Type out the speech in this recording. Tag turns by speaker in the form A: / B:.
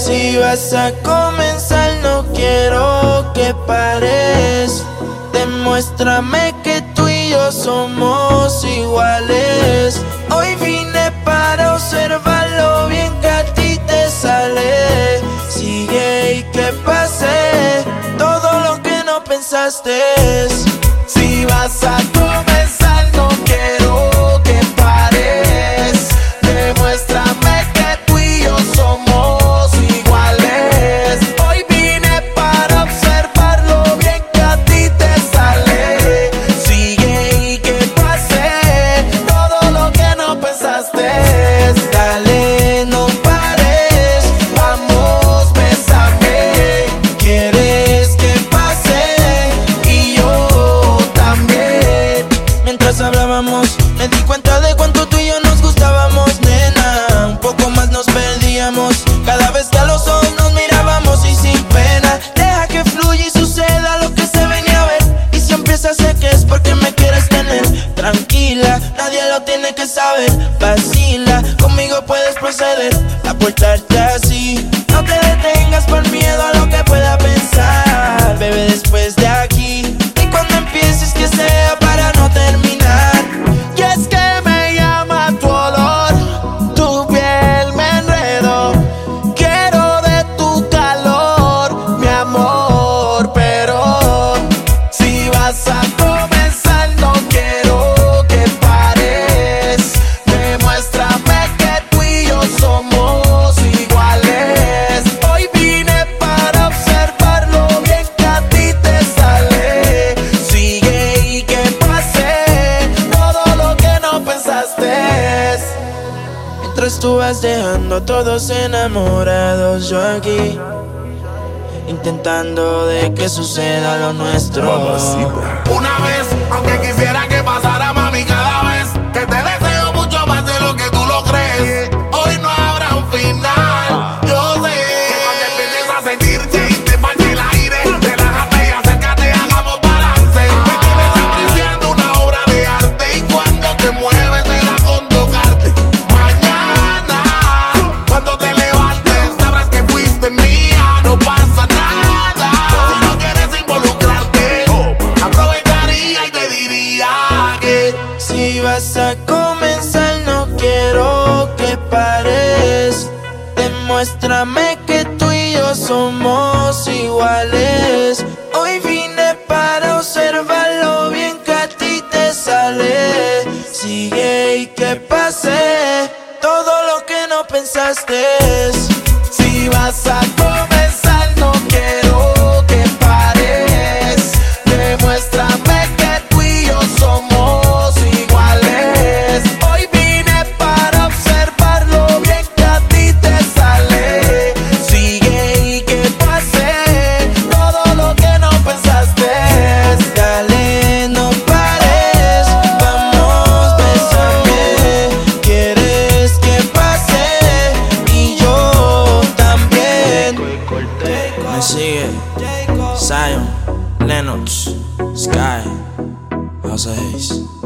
A: Si vas a comenzar, no quiero que pares. Demuéstrame que tú y yo somos iguales. Hoy vine para observar lo bien que a ti te sale. Sigue y que pase todo lo que no pensaste. Tranquila, nadie lo tiene que saber. Vacila, conmigo puedes proceder a portarte así. No te detengas por miedo a la Mientras tú vas dejando a todos enamorados, yo aquí intentando de que suceda lo nuestro.
B: Una vez, aunque quisiera.
A: Demuéstrame que tú y yo somos iguales. Hoy vine para observar lo bien que a ti te sale. Sigue y que pase todo lo que no pensaste. Me sigue Zion, Lennox, Sky, House of Haze.